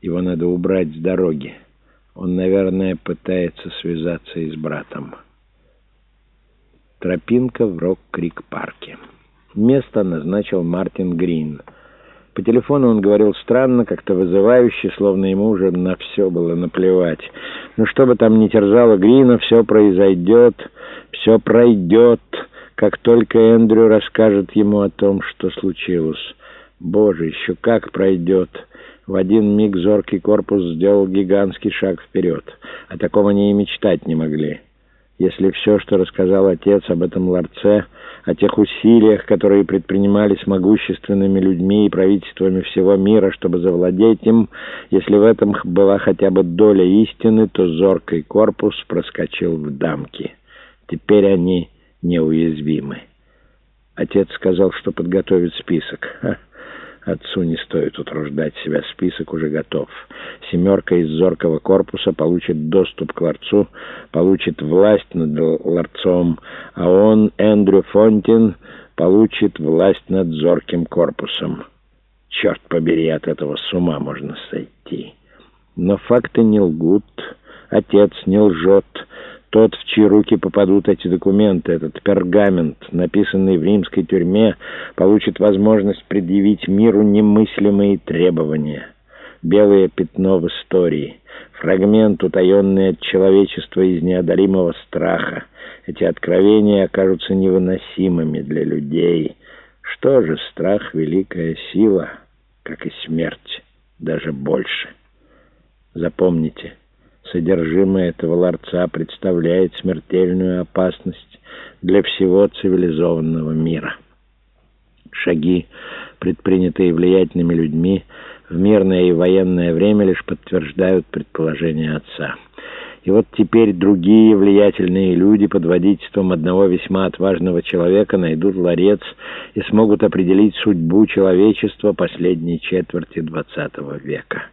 Его надо убрать с дороги. Он, наверное, пытается связаться и с братом. Тропинка в Рок-Крик-парке. Место назначил Мартин Грин. По телефону он говорил странно, как-то вызывающе, словно ему уже на все было наплевать. Но что бы там ни терзало Грина, все произойдет, все пройдет, как только Эндрю расскажет ему о том, что случилось. Боже, еще как пройдет! В один миг зоркий корпус сделал гигантский шаг вперед. О таком они и мечтать не могли. Если все, что рассказал отец об этом ларце, о тех усилиях, которые предпринимались могущественными людьми и правительствами всего мира, чтобы завладеть им, если в этом была хотя бы доля истины, то зоркий корпус проскочил в дамки. Теперь они неуязвимы. Отец сказал, что подготовит список. Отцу не стоит утруждать себя, список уже готов. Семерка из зоркого корпуса получит доступ к ларцу, получит власть над ларцом, а он, Эндрю Фонтин, получит власть над зорким корпусом. Черт побери, от этого с ума можно сойти. Но факты не лгут, отец не лжет, тот, в чьи руки попадут эти документы, этот пергамент, написанный в римской тюрьме, получит возможность предъявить миру немыслимые требования. Белое пятно в истории, фрагмент, утаенный от человечества из неодолимого страха. Эти откровения окажутся невыносимыми для людей. Что же, страх — великая сила, как и смерть, даже больше. Запомните — Содержимое этого ларца представляет смертельную опасность для всего цивилизованного мира. Шаги, предпринятые влиятельными людьми, в мирное и военное время лишь подтверждают предположение отца. И вот теперь другие влиятельные люди под водительством одного весьма отважного человека найдут ларец и смогут определить судьбу человечества последней четверти XX века.